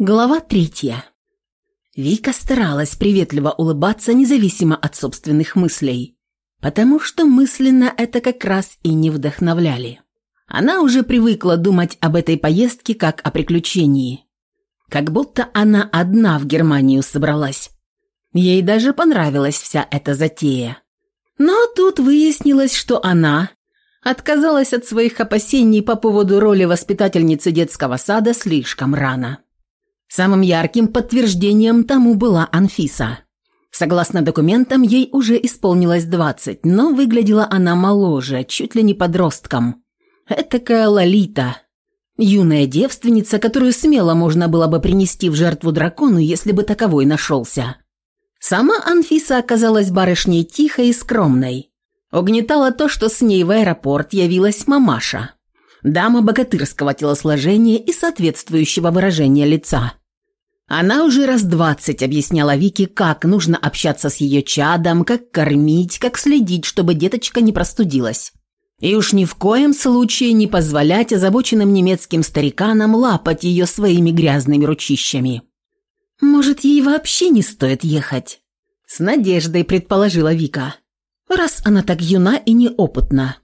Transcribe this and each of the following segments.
Глава третья. Вика старалась приветливо улыбаться независимо от собственных мыслей, потому что мысленно это как раз и не вдохновляли. Она уже привыкла думать об этой поездке как о приключении. Как будто она одна в Германию собралась. Ей даже понравилась вся эта затея. Но тут выяснилось, что она отказалась от своих опасений по поводу роли воспитательницы детского сада слишком рано. Самым ярким подтверждением тому была Анфиса. Согласно документам, ей уже исполнилось 20, но выглядела она моложе, чуть ли не подростком. Этакая Лолита. Юная девственница, которую смело можно было бы принести в жертву дракону, если бы таковой нашелся. Сама Анфиса оказалась барышней тихой и скромной. Угнетало то, что с ней в аэропорт явилась мамаша. Дама богатырского телосложения и соответствующего выражения лица. Она уже раз двадцать объясняла Вике, как нужно общаться с ее чадом, как кормить, как следить, чтобы деточка не простудилась. И уж ни в коем случае не позволять озабоченным немецким стариканам лапать ее своими грязными ручищами. «Может, ей вообще не стоит ехать?» С надеждой предположила Вика. «Раз она так юна и неопытна.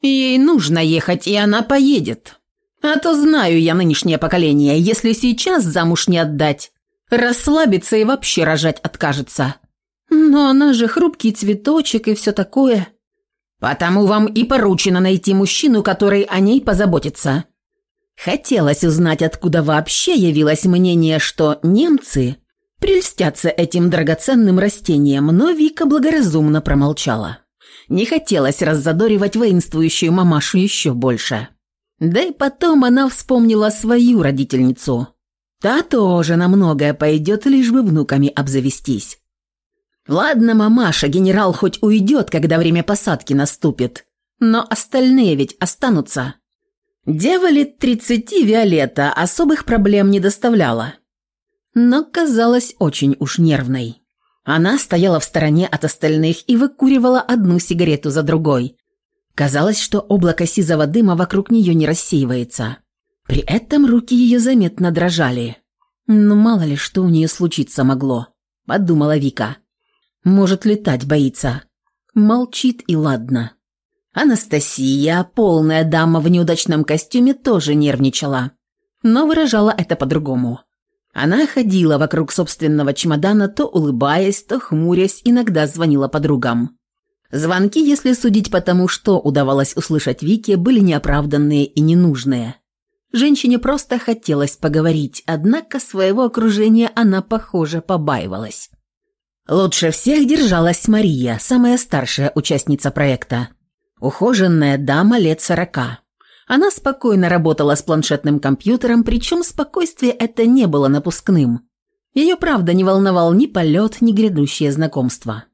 Ей нужно ехать, и она поедет. А то знаю я нынешнее поколение, если сейчас замуж не отдать, расслабится и вообще рожать откажется. Но она же хрупкий цветочек и все такое. Потому вам и поручено найти мужчину, который о ней позаботится. Хотелось узнать, откуда вообще явилось мнение, что немцы прельстятся этим драгоценным растением, но Вика благоразумно промолчала. Не хотелось раззадоривать воинствующую мамашу еще больше. Да и потом она вспомнила свою родительницу. Та тоже на многое пойдет, лишь бы внуками обзавестись. Ладно, мамаша, генерал хоть уйдет, когда время посадки наступит, но остальные ведь останутся. Дева лет тридцати Виолетта особых проблем не доставляла, но казалась очень уж нервной. Она стояла в стороне от остальных и выкуривала одну сигарету за другой, Казалось, что облако сизого дыма вокруг нее не рассеивается. При этом руки ее заметно дрожали. «Ну, мало ли, что у нее случиться могло», – подумала Вика. «Может, летать боится». Молчит и ладно. Анастасия, полная дама в неудачном костюме, тоже нервничала, но выражала это по-другому. Она ходила вокруг собственного чемодана, то улыбаясь, то хмурясь, иногда звонила подругам. Звонки, если судить по тому, что удавалось услышать Вике, были неоправданные и ненужные. Женщине просто хотелось поговорить, однако своего окружения она, похоже, побаивалась. Лучше всех держалась Мария, самая старшая участница проекта. Ухоженная дама лет сорока. Она спокойно работала с планшетным компьютером, причем спокойствие это не было напускным. Ее правда не волновал ни полет, ни грядущее знакомство.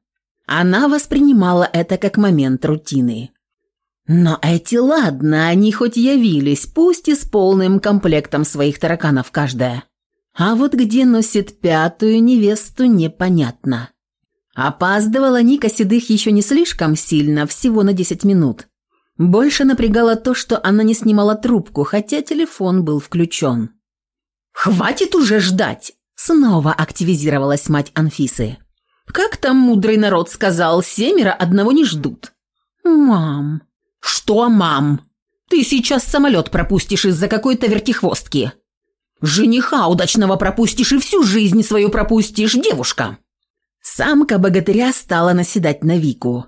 Она воспринимала это как момент рутины. Но эти ладно, они хоть явились, пусть и с полным комплектом своих тараканов каждая. А вот где носит пятую невесту, непонятно. Опаздывала Ника Седых еще не слишком сильно, всего на 10 минут. Больше напрягало то, что она не снимала трубку, хотя телефон был включен. «Хватит уже ждать!» Снова активизировалась мать Анфисы. Как там мудрый народ сказал, семеро одного не ждут. Мам. Что, мам? Ты сейчас самолет пропустишь из-за какой-то вертихвостки. Жениха удачного пропустишь и всю жизнь свою пропустишь, девушка. Самка богатыря стала наседать на Вику.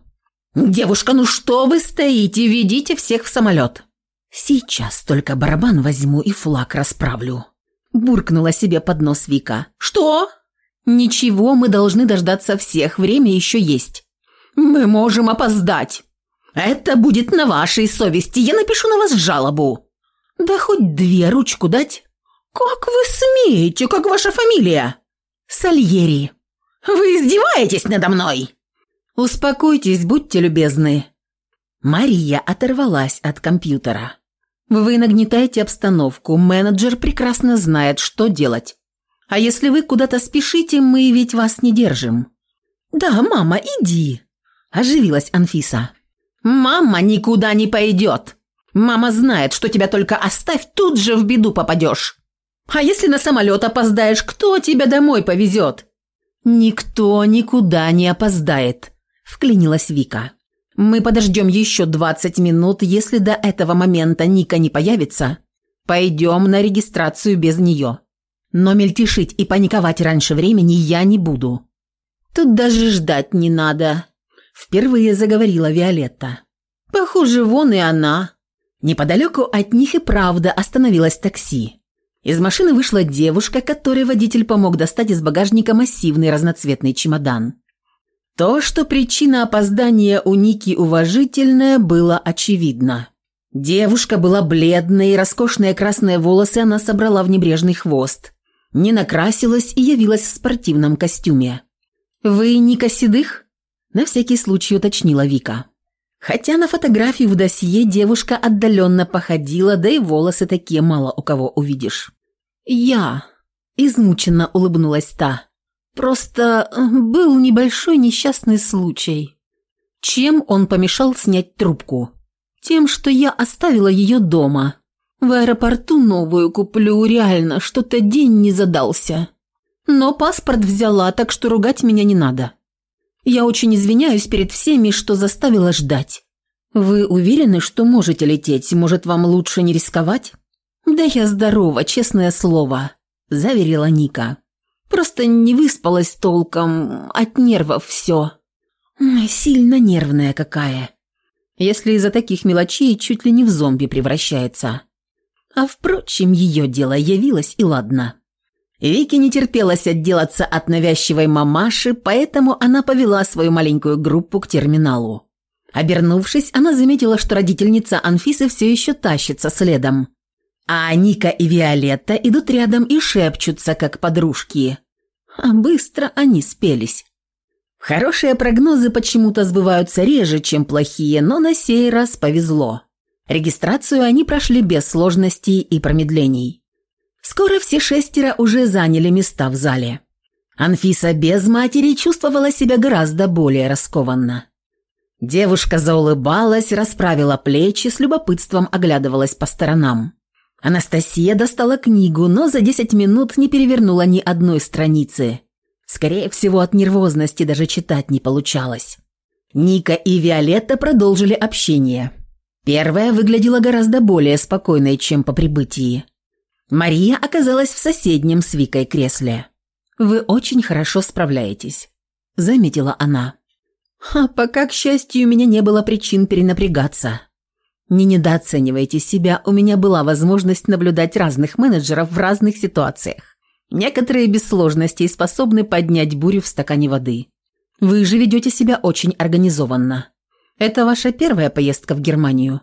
«Девушка, ну что вы стоите? Ведите всех в самолет!» «Сейчас только барабан возьму и флаг расправлю», – буркнула себе под нос Вика. «Что?» «Ничего, мы должны дождаться всех, время еще есть». «Мы можем опоздать. Это будет на вашей совести, я напишу на вас жалобу». «Да хоть две ручку дать». «Как вы смеете? Как ваша фамилия?» «Сальери». «Вы издеваетесь надо мной?» «Успокойтесь, будьте любезны». Мария оторвалась от компьютера. «Вы нагнетаете обстановку, менеджер прекрасно знает, что делать. А если вы куда-то спешите, мы ведь вас не держим». «Да, мама, иди», – оживилась Анфиса. «Мама никуда не пойдет. Мама знает, что тебя только оставь, тут же в беду попадешь». А если на самолет опоздаешь, кто тебя домой повезет?» «Никто никуда не опоздает», – вклинилась Вика. «Мы подождем еще 20 минут, если до этого момента Ника не появится. Пойдем на регистрацию без нее. Но мельтешить и паниковать раньше времени я не буду». «Тут даже ждать не надо», – впервые заговорила Виолетта. «Похоже, вон и она». Неподалеку от них и правда остановилось такси. Из машины вышла девушка, которой водитель помог достать из багажника массивный разноцветный чемодан. То, что причина опоздания у Ники уважительная, было очевидно. Девушка была бледной, роскошные красные волосы она собрала в небрежный хвост. Не накрасилась и явилась в спортивном костюме. «Вы Ника Седых?» – на всякий случай уточнила Вика. Хотя на фотографии в досье девушка отдаленно походила, да и волосы такие мало у кого увидишь. «Я», – измученно улыбнулась та, – «просто э, был небольшой несчастный случай». Чем он помешал снять трубку? Тем, что я оставила ее дома. В аэропорту новую куплю, реально, что-то день не задался. Но паспорт взяла, так что ругать меня не надо. Я очень извиняюсь перед всеми, что заставила ждать. Вы уверены, что можете лететь? Может, вам лучше не рисковать? Да я здорова, честное слово, заверила Ника. Просто не выспалась толком, от нервов все. Сильно нервная какая. Если из-за таких мелочей чуть ли не в зомби превращается. А впрочем, ее дело явилось и ладно. Вике не терпелось отделаться от навязчивой мамаши, поэтому она повела свою маленькую группу к терминалу. Обернувшись, она заметила, что родительница Анфисы все еще тащится следом. А Ника и Виолетта идут рядом и шепчутся, как подружки. А быстро они спелись. Хорошие прогнозы почему-то сбываются реже, чем плохие, но на сей раз повезло. Регистрацию они прошли без сложностей и промедлений. Скоро все шестеро уже заняли места в зале. Анфиса без матери чувствовала себя гораздо более раскованно. Девушка заулыбалась, расправила плечи, с любопытством оглядывалась по сторонам. Анастасия достала книгу, но за десять минут не перевернула ни одной страницы. Скорее всего, от нервозности даже читать не получалось. Ника и Виолетта продолжили общение. Первая выглядела гораздо более спокойной, чем по прибытии. Мария оказалась в соседнем с Викой кресле. «Вы очень хорошо справляетесь», – заметила она. «А пока, к счастью, у меня не было причин перенапрягаться. Не недооценивайте себя, у меня была возможность наблюдать разных менеджеров в разных ситуациях. Некоторые без сложностей способны поднять бурю в стакане воды. Вы же ведете себя очень организованно. Это ваша первая поездка в Германию?»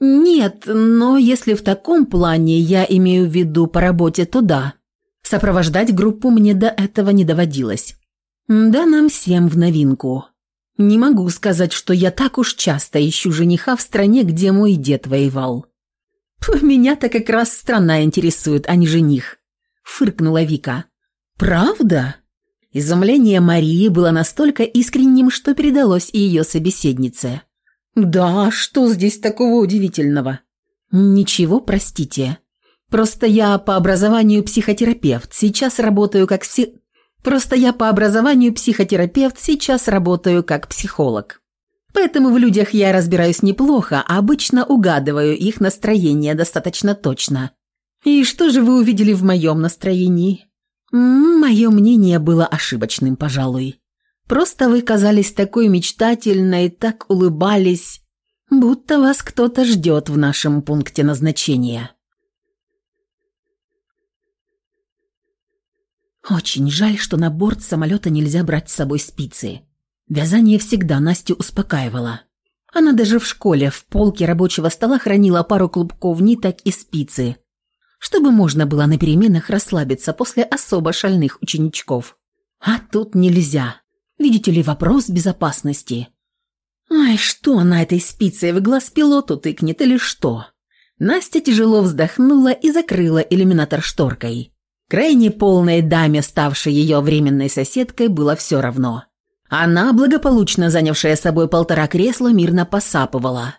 «Нет, но если в таком плане я имею в виду по работе, то да. Сопровождать группу мне до этого не доводилось. Да нам всем в новинку. Не могу сказать, что я так уж часто ищу жениха в стране, где мой дед воевал. Меня-то как раз страна интересует, а не жених», – фыркнула Вика. «Правда?» Изумление Марии было настолько искренним, что передалось и ее собеседнице. «Да, что здесь такого удивительного?» «Ничего, простите. Просто я по образованию психотерапевт, сейчас работаю как пси... Просто я по образованию психотерапевт, сейчас работаю как психолог. Поэтому в людях я разбираюсь неплохо, а обычно угадываю их настроение достаточно точно. И что же вы увидели в моем настроении?» «Мое мнение было ошибочным, пожалуй». Просто вы казались такой мечтательной, так улыбались, будто вас кто-то ждет в нашем пункте назначения. Очень жаль, что на борт самолета нельзя брать с собой спицы. Вязание всегда Настю успокаивало. Она даже в школе в полке рабочего стола хранила пару клубков ниток и спицы, чтобы можно было на переменах расслабиться после особо шальных ученичков. А тут нельзя. Видите ли, вопрос безопасности. Ай, что на этой спице в глаз пилоту тыкнет или что? Настя тяжело вздохнула и закрыла иллюминатор шторкой. Крайне полной даме, ставшей ее временной соседкой, было все равно. Она, благополучно занявшая собой полтора кресла, мирно посапывала.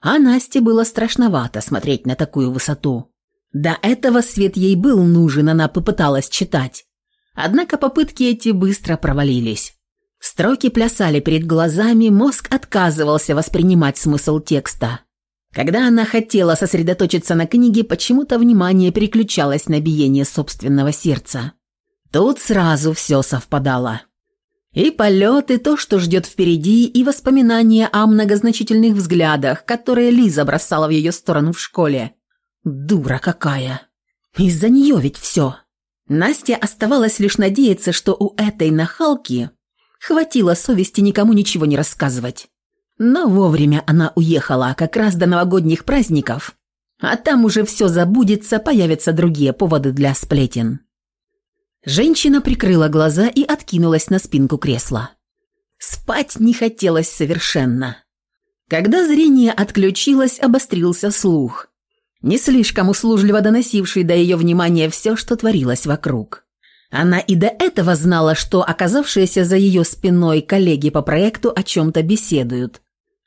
А Насте было страшновато смотреть на такую высоту. До этого свет ей был нужен, она попыталась читать. Однако попытки эти быстро провалились. Строки плясали перед глазами, мозг отказывался воспринимать смысл текста. Когда она хотела сосредоточиться на книге, почему-то внимание переключалось на биение собственного сердца. Тут сразу все совпадало. И полет, и то, что ждет впереди, и воспоминания о многозначительных взглядах, которые Лиза бросала в ее сторону в школе. Дура какая! Из-за нее ведь все. Настя оставалось лишь надеяться, что у этой нахалки хватило совести никому ничего не рассказывать. Но вовремя она уехала, как раз до новогодних праздников, а там уже все забудется, появятся другие поводы для сплетен. Женщина прикрыла глаза и откинулась на спинку кресла. Спать не хотелось совершенно. Когда зрение отключилось, обострился слух, не слишком услужливо доносивший до ее внимания все, что творилось вокруг. Она и до этого знала, что оказавшиеся за ее спиной коллеги по проекту о чем-то беседуют,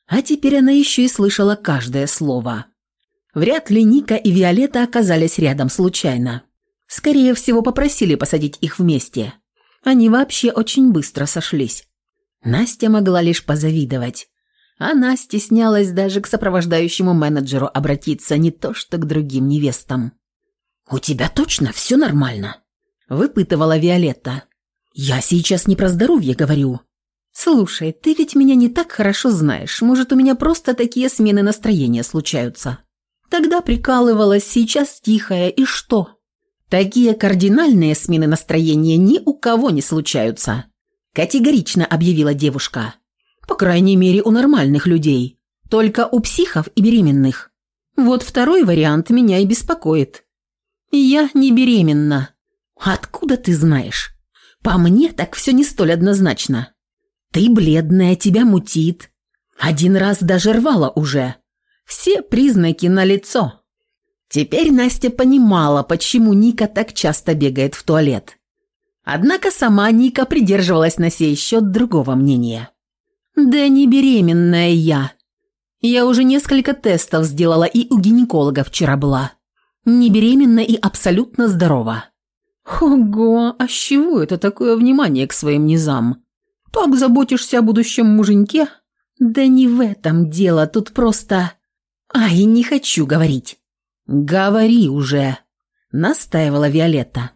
а теперь она еще и слышала каждое слово. Вряд ли Ника и Виолетта оказались рядом случайно. Скорее всего, попросили посадить их вместе. Они вообще очень быстро сошлись. Настя могла лишь позавидовать. Она стеснялась даже к сопровождающему менеджеру обратиться, не то что к другим невестам. «У тебя точно все нормально?» – выпытывала Виолетта. «Я сейчас не про здоровье говорю. «Слушай, ты ведь меня не так хорошо знаешь. Может, у меня просто такие смены настроения случаются?» Тогда прикалывалась, сейчас тихая, и что? Такие кардинальные смены настроения ни у кого не случаются. Категорично объявила девушка. По крайней мере, у нормальных людей. Только у психов и беременных. Вот второй вариант меня и беспокоит. Я не беременна. Откуда ты знаешь? По мне так все не столь однозначно. Ты бледная, тебя мутит. Один раз даже рвала уже. Все признаки на лицо. Теперь Настя понимала, почему Ника так часто бегает в туалет. Однако сама Ника придерживалась на сей счет другого мнения. «Да не беременная я. Я уже несколько тестов сделала и у гинеколога вчера была. Не беременна и абсолютно здорова». «Ого, а с чего это такое внимание к своим низам?» Так заботишься о будущем муженьке? Да не в этом дело, тут просто... Ай, не хочу говорить. Говори уже, настаивала Виолетта.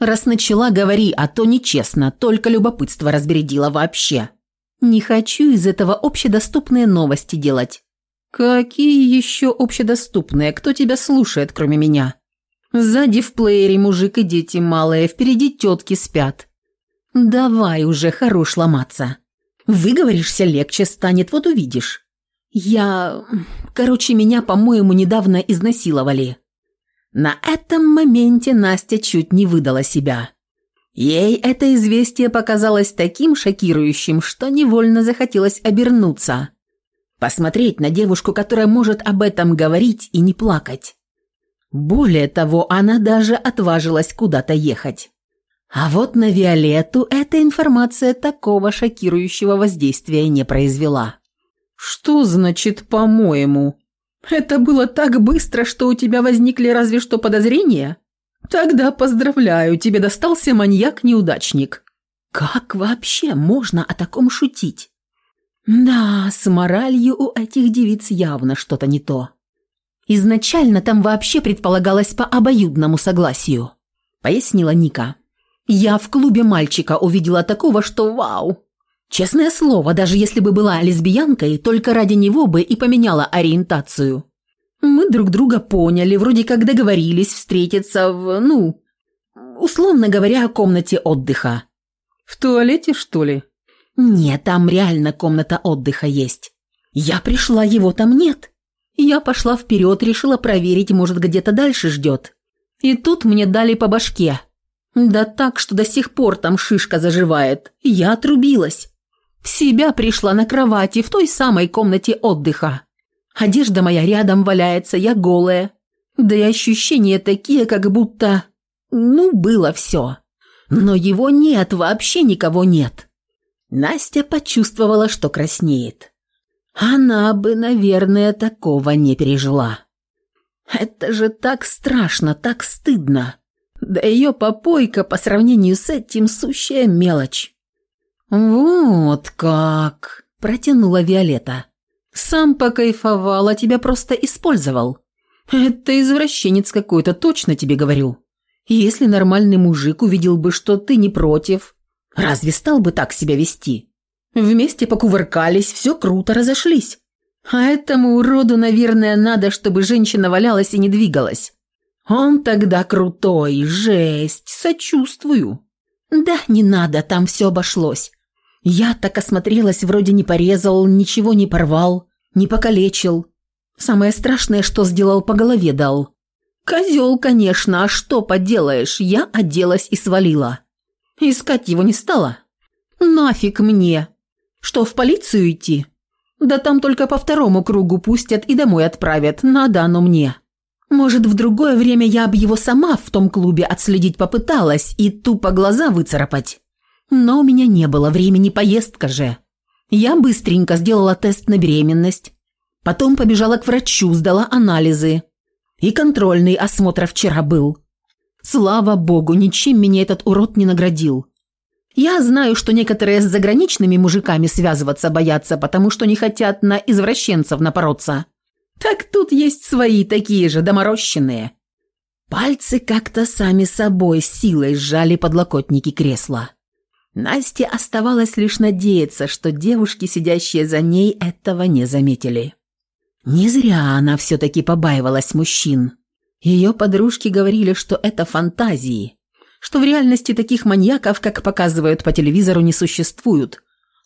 Раз начала, говори, а то нечестно, только любопытство разбередило вообще. Не хочу из этого общедоступные новости делать. Какие еще общедоступные? Кто тебя слушает, кроме меня? Сзади в плеере мужик и дети малые, впереди тетки спят. «Давай уже, хорош ломаться. Выговоришься, легче станет, вот увидишь. Я... Короче, меня, по-моему, недавно изнасиловали». На этом моменте Настя чуть не выдала себя. Ей это известие показалось таким шокирующим, что невольно захотелось обернуться. Посмотреть на девушку, которая может об этом говорить и не плакать. Более того, она даже отважилась куда-то ехать. А вот на Виолетту эта информация такого шокирующего воздействия не произвела. «Что значит «по-моему»? Это было так быстро, что у тебя возникли разве что подозрения? Тогда поздравляю, тебе достался маньяк-неудачник». Как вообще можно о таком шутить? Да, с моралью у этих девиц явно что-то не то. Изначально там вообще предполагалось по обоюдному согласию, пояснила Ника. Я в клубе мальчика увидела такого, что вау. Честное слово, даже если бы была лесбиянкой, только ради него бы и поменяла ориентацию. Мы друг друга поняли, вроде как договорились встретиться в, ну, условно говоря, комнате отдыха. В туалете, что ли? Нет, там реально комната отдыха есть. Я пришла, его там нет. Я пошла вперед, решила проверить, может, где-то дальше ждет. И тут мне дали по башке. Да так, что до сих пор там шишка заживает. Я отрубилась. В себя пришла на кровати в той самой комнате отдыха. Одежда моя рядом валяется, я голая. Да и ощущения такие, как будто... Ну, было все. Но его нет, вообще никого нет. Настя почувствовала, что краснеет. Она бы, наверное, такого не пережила. Это же так страшно, так стыдно. Да ее попойка по сравнению с этим сущая мелочь. «Вот как!» – протянула Виолетта. «Сам покайфовал, а тебя просто использовал. Это извращенец какой-то, точно тебе говорю. Если нормальный мужик увидел бы, что ты не против, разве стал бы так себя вести? Вместе покувыркались, все круто, разошлись. А этому уроду, наверное, надо, чтобы женщина валялась и не двигалась. Он тогда крутой, жесть, сочувствую. Да, не надо, там все обошлось. Я так осмотрелась, вроде не порезал, ничего не порвал, не покалечил. Самое страшное, что сделал, по голове дал. Козел, конечно, а что поделаешь, я оделась и свалила. Искать его не стала. Нафиг мне. Что, в полицию идти? Да там только по второму кругу пустят и домой отправят, надо оно мне. Может, в другое время я бы его сама в том клубе отследить попыталась и тупо глаза выцарапать. Но у меня не было времени, поездка же. Я быстренько сделала тест на беременность. Потом побежала к врачу, сдала анализы. И контрольный осмотр вчера был. Слава богу, ничем меня этот урод не наградил. Я знаю, что некоторые с заграничными мужиками связываться боятся, потому что не хотят на извращенцев напороться. Так тут есть свои такие же доморощенные. Пальцы как-то сами собой силой сжали подлокотники кресла. Насте оставалось лишь надеяться, что девушки, сидящие за ней, этого не заметили. Не зря она все-таки побаивалась мужчин. Ее подружки говорили, что это фантазии, что в реальности таких маньяков, как показывают по телевизору, не существует.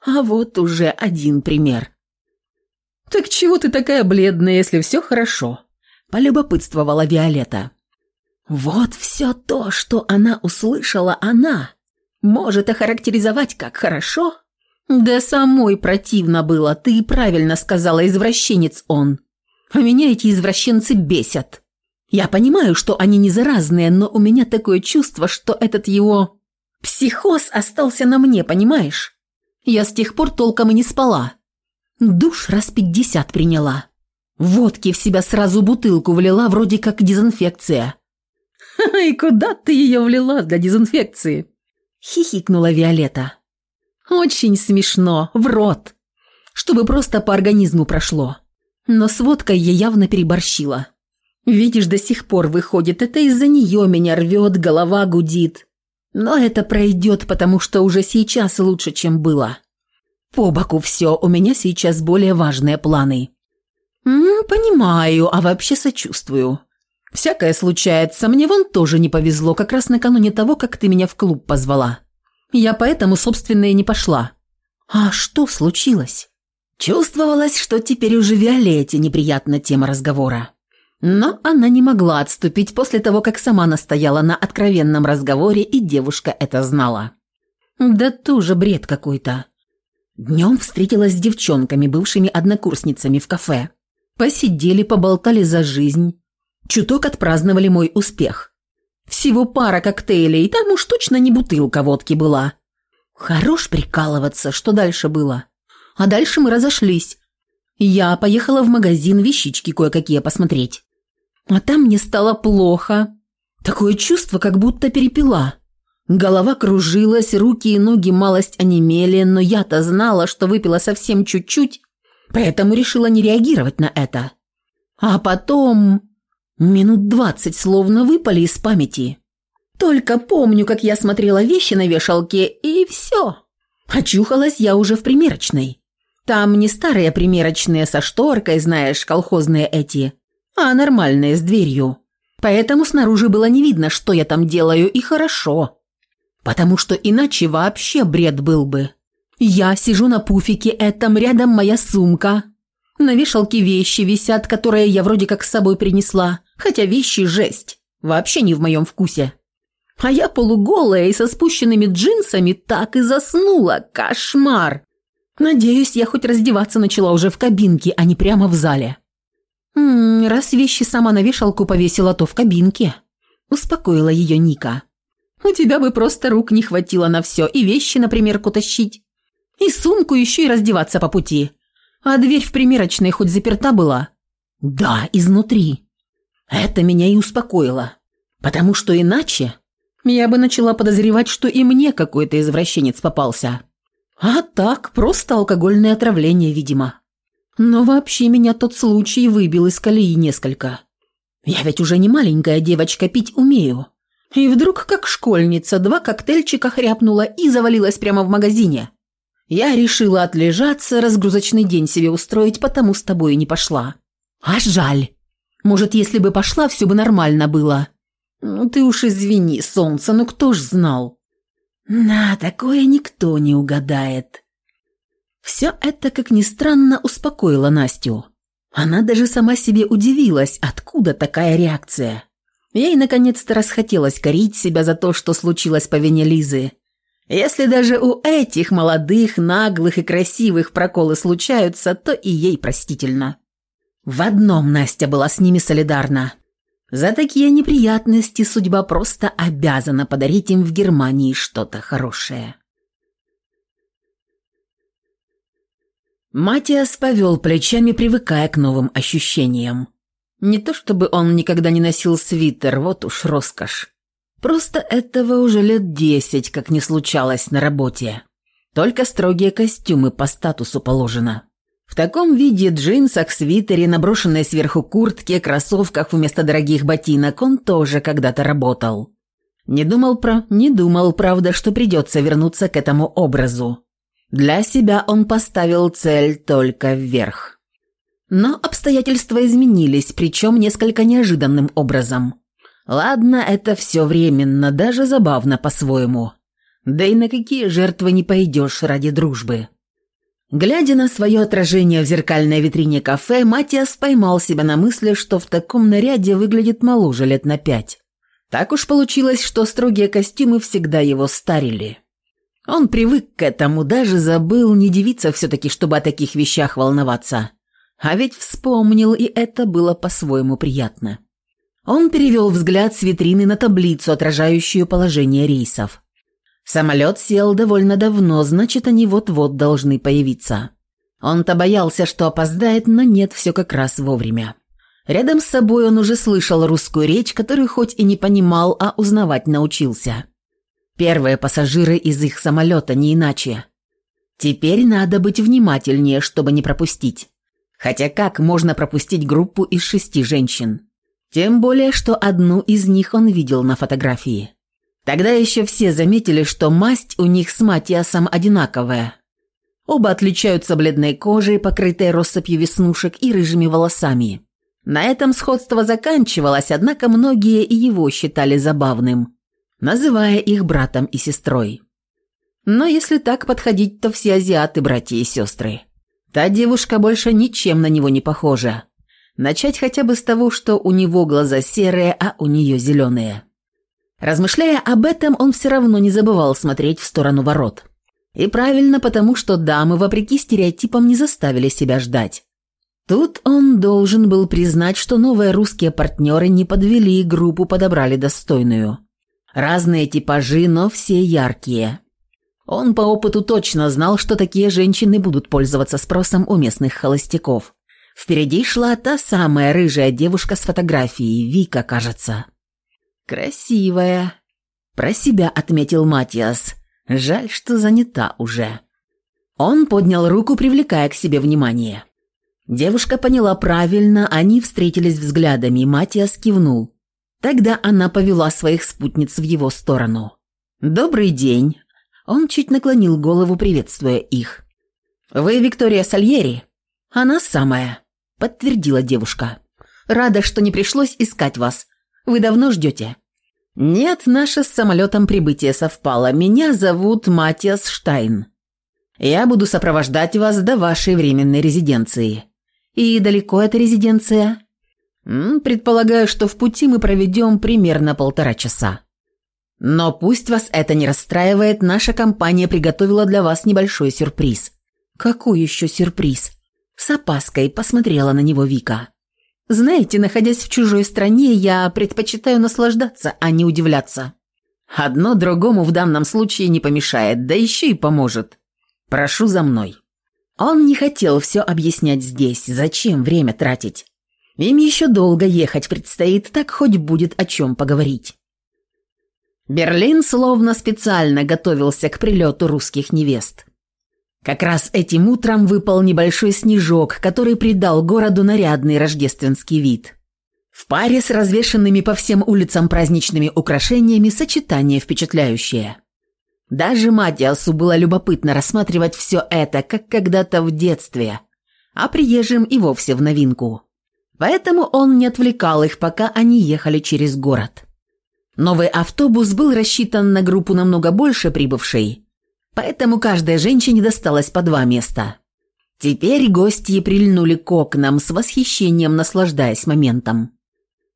А вот уже один пример. «Так чего ты такая бледная, если все хорошо?» – полюбопытствовала Виолетта. Вот все то, что она услышала, она может охарактеризовать как хорошо? Да самой противно было, ты правильно сказала, извращенец он. А меня эти извращенцы бесят. Я понимаю, что они не заразные, но у меня такое чувство, что этот его психоз остался на мне, понимаешь? Я с тех пор толком и не спала. Душ раз пятьдесят приняла. Водки в себя сразу бутылку влила, вроде как дезинфекция. «И куда ты ее влила для дезинфекции?» – хихикнула Виолетта. «Очень смешно, в рот, чтобы просто по организму прошло. Но с водкой я явно переборщила. Видишь, до сих пор выходит, это из-за нее меня рвет, голова гудит. Но это пройдет, потому что уже сейчас лучше, чем было. По боку все, у меня сейчас более важные планы». «М -м, «Понимаю, а вообще сочувствую. «Всякое случается. Мне вон тоже не повезло, как раз накануне того, как ты меня в клуб позвала. Я поэтому, собственно, и не пошла». «А что случилось?» Чувствовалось, что теперь уже Виолетте неприятна тема разговора. Но она не могла отступить после того, как сама настояла на откровенном разговоре, и девушка это знала. Да тоже бред какой-то. Днем встретилась с девчонками, бывшими однокурсницами в кафе. Посидели, поболтали за жизнь. Чуток отпраздновали мой успех. Всего пара коктейлей, там уж точно не бутылка водки была. Хорош прикалываться, что дальше было. А дальше мы разошлись. Я поехала в магазин вещички кое-какие посмотреть. А там мне стало плохо. Такое чувство, как будто перепила. Голова кружилась, руки и ноги малость онемели, но я-то знала, что выпила совсем чуть-чуть, поэтому решила не реагировать на это. А потом... Минут двадцать словно выпали из памяти. Только помню, как я смотрела вещи на вешалке, и все. Очухалась я уже в примерочной. Там не старые примерочные со шторкой, знаешь, колхозные эти, а нормальные с дверью. Поэтому снаружи было не видно, что я там делаю, и хорошо. Потому что иначе вообще бред был бы. Я сижу на пуфике этом, рядом моя сумка. На вешалке вещи висят, которые я вроде как с собой принесла. Хотя вещи жесть. Вообще не в моем вкусе. А я полуголая и со спущенными джинсами так и заснула. Кошмар. Надеюсь, я хоть раздеваться начала уже в кабинке, а не прямо в зале. «М -м, раз вещи сама на вешалку повесила, то в кабинке», – успокоила ее Ника. «У тебя бы просто рук не хватило на все, и вещи, например, тащить, и сумку еще и раздеваться по пути. А дверь в примерочной хоть заперта была?» «Да, изнутри». Это меня и успокоило. Потому что иначе я бы начала подозревать, что и мне какой-то извращенец попался. А так, просто алкогольное отравление, видимо. Но вообще меня тот случай выбил из колеи несколько. Я ведь уже не маленькая девочка, пить умею. И вдруг, как школьница, два коктейльчика хряпнула и завалилась прямо в магазине. Я решила отлежаться, разгрузочный день себе устроить, потому с тобой не пошла. А жаль. Может, если бы пошла, все бы нормально было. Ну, ты уж извини, солнце, ну кто ж знал? На, такое никто не угадает. Все это, как ни странно, успокоило Настю. Она даже сама себе удивилась, откуда такая реакция. Ей наконец-то расхотелось корить себя за то, что случилось по вине Лизы. Если даже у этих молодых, наглых и красивых проколы случаются, то и ей простительно. В одном Настя была с ними солидарна. За такие неприятности судьба просто обязана подарить им в Германии что-то хорошее. Матиас повел плечами, привыкая к новым ощущениям. Не то чтобы он никогда не носил свитер, вот уж роскошь. Просто этого уже лет десять, как не случалось на работе. Только строгие костюмы по статусу положено. В таком виде джинсах, свитере, наброшенной сверху куртке, кроссовках вместо дорогих ботинок он тоже когда-то работал. Не думал про... Не думал, правда, что придется вернуться к этому образу. Для себя он поставил цель только вверх. Но обстоятельства изменились, причем несколько неожиданным образом. Ладно, это все временно, даже забавно по-своему. Да и на какие жертвы не пойдешь ради дружбы. Глядя на свое отражение в зеркальной витрине кафе, Матиас поймал себя на мысли, что в таком наряде выглядит моложе лет на пять. Так уж получилось, что строгие костюмы всегда его старили. Он привык к этому, даже забыл не дивиться все-таки, чтобы о таких вещах волноваться. А ведь вспомнил, и это было по-своему приятно. Он перевел взгляд с витрины на таблицу, отражающую положение рейсов. Самолет сел довольно давно, значит, они вот-вот должны появиться. Он-то боялся, что опоздает, но нет, все как раз вовремя. Рядом с собой он уже слышал русскую речь, которую хоть и не понимал, а узнавать научился. Первые пассажиры из их самолета, не иначе. Теперь надо быть внимательнее, чтобы не пропустить. Хотя как можно пропустить группу из шести женщин? Тем более, что одну из них он видел на фотографии. Тогда еще все заметили, что масть у них с Матиасом одинаковая. Оба отличаются бледной кожей, покрытой россыпью веснушек и рыжими волосами. На этом сходство заканчивалось, однако многие и его считали забавным, называя их братом и сестрой. Но если так подходить, то все азиаты братья и сестры. Та девушка больше ничем на него не похожа. Начать хотя бы с того, что у него глаза серые, а у нее зеленые. Размышляя об этом, он все равно не забывал смотреть в сторону ворот. И правильно, потому что дамы, вопреки стереотипам, не заставили себя ждать. Тут он должен был признать, что новые русские партнеры не подвели и группу подобрали достойную. Разные типажи, но все яркие. Он по опыту точно знал, что такие женщины будут пользоваться спросом у местных холостяков. Впереди шла та самая рыжая девушка с фотографией, Вика, кажется. «Красивая», – про себя отметил Матиас. «Жаль, что занята уже». Он поднял руку, привлекая к себе внимание. Девушка поняла правильно, они встретились взглядами, Матиас кивнул. Тогда она повела своих спутниц в его сторону. «Добрый день». Он чуть наклонил голову, приветствуя их. «Вы Виктория Сальери?» «Она самая» подтвердила девушка. «Рада, что не пришлось искать вас. Вы давно ждете?» «Нет, наше с самолетом прибытие совпало. Меня зовут Матиас Штайн. Я буду сопровождать вас до вашей временной резиденции. И далеко эта резиденция?» «Предполагаю, что в пути мы проведем примерно полтора часа. Но пусть вас это не расстраивает, наша компания приготовила для вас небольшой сюрприз». «Какой еще сюрприз?» С опаской посмотрела на него Вика. «Знаете, находясь в чужой стране, я предпочитаю наслаждаться, а не удивляться. Одно другому в данном случае не помешает, да еще и поможет. Прошу за мной». Он не хотел все объяснять здесь, зачем время тратить. Им еще долго ехать предстоит, так хоть будет о чем поговорить. Берлин словно специально готовился к прилету русских невест. Как раз этим утром выпал небольшой снежок, который придал городу нарядный рождественский вид. В паре с развешенными по всем улицам праздничными украшениями сочетание впечатляющее. Даже Матиасу было любопытно рассматривать все это, как когда-то в детстве, а приезжим и вовсе в новинку. Поэтому он не отвлекал их, пока они ехали через город. Новый автобус был рассчитан на группу намного больше прибывшей, поэтому каждой женщине досталось по два места. Теперь гости прильнули к окнам с восхищением, наслаждаясь моментом.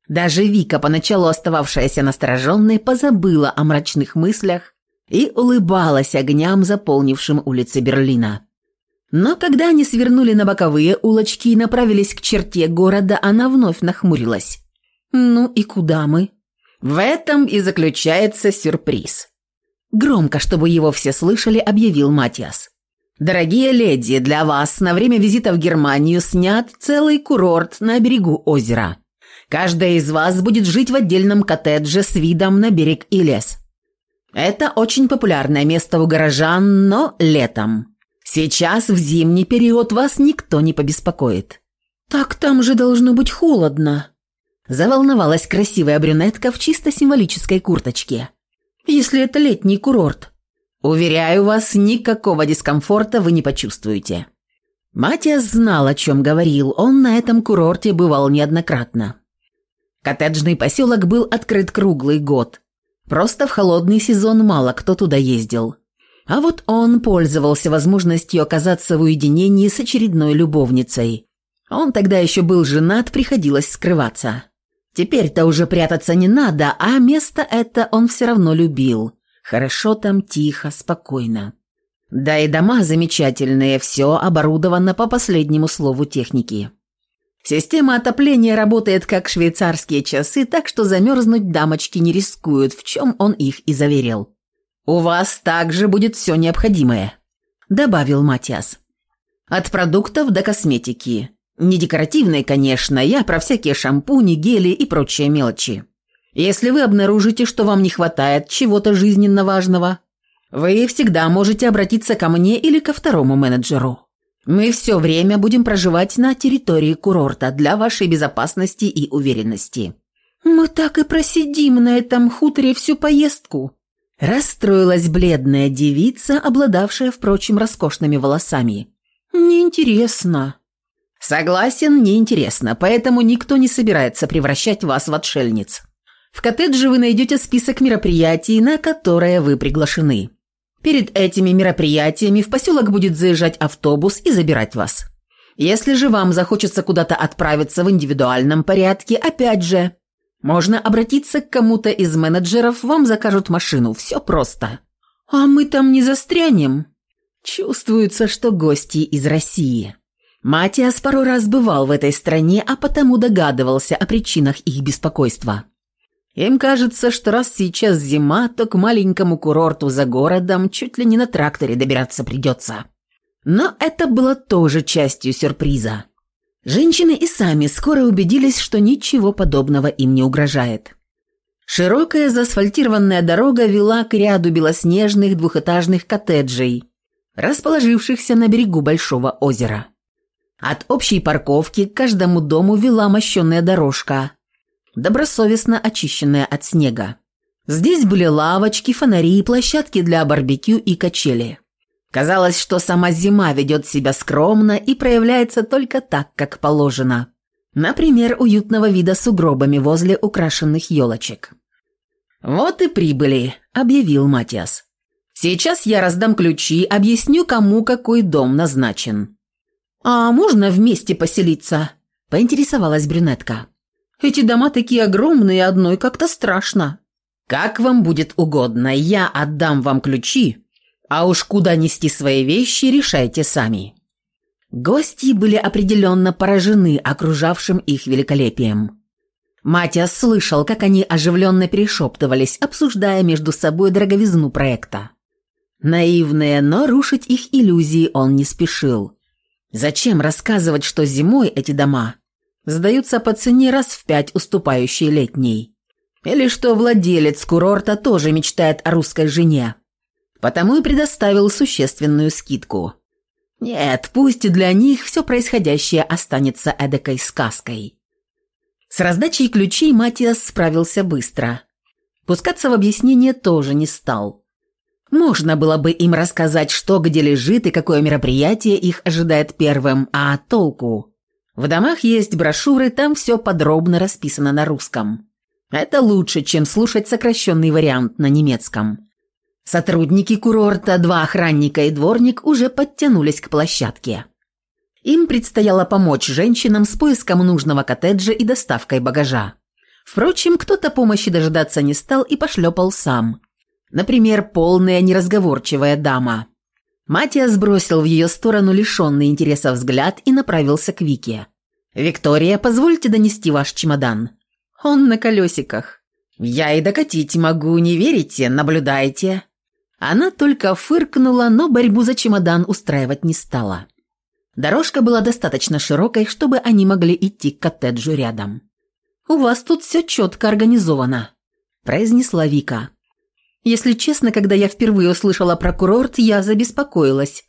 Даже Вика, поначалу остававшаяся настороженной, позабыла о мрачных мыслях и улыбалась огням, заполнившим улицы Берлина. Но когда они свернули на боковые улочки и направились к черте города, она вновь нахмурилась. «Ну и куда мы?» «В этом и заключается сюрприз». Громко, чтобы его все слышали, объявил Матиас. «Дорогие леди, для вас на время визита в Германию снят целый курорт на берегу озера. Каждая из вас будет жить в отдельном коттедже с видом на берег и лес. Это очень популярное место у горожан, но летом. Сейчас в зимний период вас никто не побеспокоит. Так там же должно быть холодно. Заволновалась красивая брюнетка в чисто символической курточке. Если это летний курорт. Уверяю вас, никакого дискомфорта вы не почувствуете. Матиас знал, о чем говорил, он на этом курорте бывал неоднократно. Коттеджный поселок был открыт круглый год. Просто в холодный сезон мало кто туда ездил. А вот он пользовался возможностью оказаться в уединении с очередной любовницей. Он тогда еще был женат, приходилось скрываться. Теперь-то уже прятаться не надо, а место это он все равно любил. Хорошо там, тихо, спокойно. Да и дома замечательные, все оборудовано по последнему слову техники. Система отопления работает как швейцарские часы, так что замерзнуть дамочки не рискуют, в чем он их и заверил. «У вас также будет все необходимое», – добавил Матиас. «От продуктов до косметики. Не декоративной, конечно, я про всякие шампуни, гели и прочие мелочи. Если вы обнаружите, что вам не хватает чего-то жизненно важного, вы всегда можете обратиться ко мне или ко второму менеджеру. Мы все время будем проживать на территории курорта для вашей безопасности и уверенности». «Мы так и просидим на этом хуторе всю поездку», Расстроилась бледная девица, обладавшая, впрочем, роскошными волосами. «Неинтересно». «Согласен, неинтересно, поэтому никто не собирается превращать вас в отшельниц. В коттедже вы найдете список мероприятий, на которые вы приглашены. Перед этими мероприятиями в поселок будет заезжать автобус и забирать вас. Если же вам захочется куда-то отправиться в индивидуальном порядке, опять же, можно обратиться к кому-то из менеджеров, вам закажут машину. Все просто. А мы там не застрянем. Чувствуется, что гости из России. Матиас пару раз бывал в этой стране, а потому догадывался о причинах их беспокойства. Им кажется, что раз сейчас зима, то к маленькому курорту за городом чуть ли не на тракторе добираться придется. Но это было тоже частью сюрприза. Женщины и сами скоро убедились, что ничего подобного им не угрожает. Широкая заасфальтированная дорога вела к ряду белоснежных двухэтажных коттеджей, расположившихся на берегу большого озера. От общей парковки к каждому дому вела мощенная дорожка, добросовестно очищенная от снега. Здесь были лавочки, фонари, площадки для барбекю и качели. Казалось, что сама зима ведет себя скромно и проявляется только так, как положено. Например, уютного вида сугробами возле украшенных елочек. «Вот и прибыли», – объявил Матиас. «Сейчас я раздам ключи, объясню, кому какой дом назначен». «А можно вместе поселиться?» – поинтересовалась брюнетка. «Эти дома такие огромные, одной как-то страшно». «Как вам будет угодно, я отдам вам ключи, а уж куда нести свои вещи, решайте сами». Гости были определенно поражены окружавшим их великолепием. Матиас слышал, как они оживленно перешептывались, обсуждая между собой дороговизну проекта. Наивные, но рушить их иллюзии он не спешил. Зачем рассказывать, что зимой эти дома сдаются по цене раз в пять уступающей летней. Или что владелец курорта тоже мечтает о русской жене. Потому и предоставил существенную скидку. Нет, пусть для них все происходящее останется эдакой сказкой. С раздачей ключей Матиас справился быстро. Пускаться в объяснение тоже не стал. Можно было бы им рассказать, что где лежит и какое мероприятие их ожидает первым, а толку? В домах есть брошюры, там все подробно расписано на русском. Это лучше, чем слушать сокращенный вариант на немецком. Сотрудники курорта, два охранника и дворник уже подтянулись к площадке. Им предстояло помочь женщинам с поиском нужного коттеджа и доставкой багажа. Впрочем, кто-то помощи дожидаться не стал и пошлепал сам. Например, полная неразговорчивая дама. Матиас сбросил в ее сторону лишенный интереса взгляд и направился к Вике. «Виктория, позвольте донести ваш чемодан». «Он на колесиках». «Я и докатить могу, не верите? Наблюдайте». Она только фыркнула, но борьбу за чемодан устраивать не стала. Дорожка была достаточно широкой, чтобы они могли идти к коттеджу рядом. «У вас тут все четко организовано», – произнесла Вика. «Если честно, когда я впервые услышала про курорт, я забеспокоилась».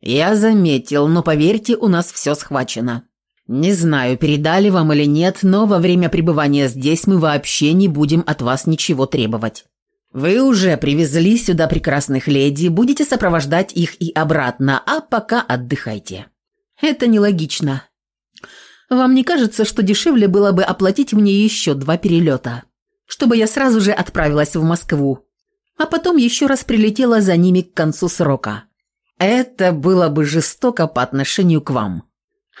«Я заметил, но поверьте, у нас все схвачено. Не знаю, передали вам или нет, но во время пребывания здесь мы вообще не будем от вас ничего требовать. Вы уже привезли сюда прекрасных леди, будете сопровождать их и обратно, а пока отдыхайте». «Это нелогично. Вам не кажется, что дешевле было бы оплатить мне еще два перелета, чтобы я сразу же отправилась в Москву, а потом еще раз прилетела за ними к концу срока?» «Это было бы жестоко по отношению к вам».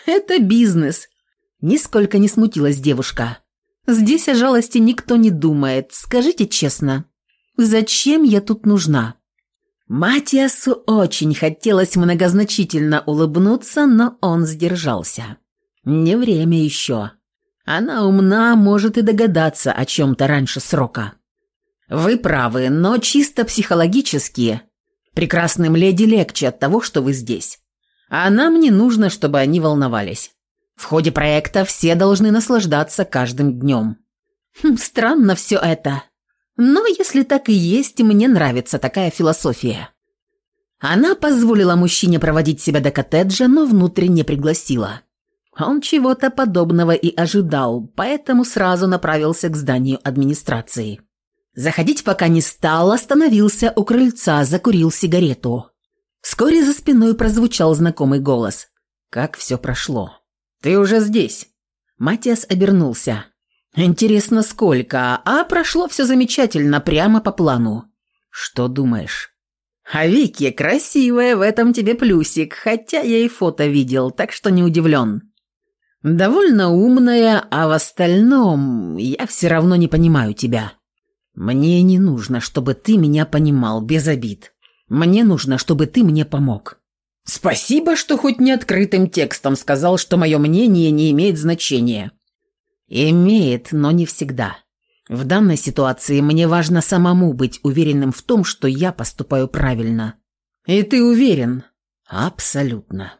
«Это бизнес», – нисколько не смутилась девушка. «Здесь о жалости никто не думает, скажите честно». Зачем я тут нужна? Матиасу очень хотелось многозначительно улыбнуться, но он сдержался. Не время еще. Она умна, может и догадаться о чем-то раньше срока. Вы правы, но чисто психологически прекрасным леди легче от того, что вы здесь. А нам не нужно, чтобы они волновались. В ходе проекта все должны наслаждаться каждым днем. Хм, странно все это. Но если так и есть, мне нравится такая философия. Она позволила мужчине проводить себя до коттеджа, но внутренне пригласила. Он чего-то подобного и ожидал, поэтому сразу направился к зданию администрации. Заходить пока не стал, остановился у крыльца, закурил сигарету. Вскоре за спиной прозвучал знакомый голос. «Как все прошло?» «Ты уже здесь?» Матиас обернулся. «Интересно, сколько? А прошло все замечательно, прямо по плану». «Что думаешь?» «А Вики красивая, в этом тебе плюсик, хотя я и фото видел, так что не удивлен». «Довольно умная, а в остальном я все равно не понимаю тебя. Мне не нужно, чтобы ты меня понимал, без обид. Мне нужно, чтобы ты мне помог». «Спасибо, что хоть не открытым текстом сказал, что мое мнение не имеет значения. Имеет, но не всегда. В данной ситуации мне важно самому быть уверенным в том, что я поступаю правильно. И ты уверен? Абсолютно.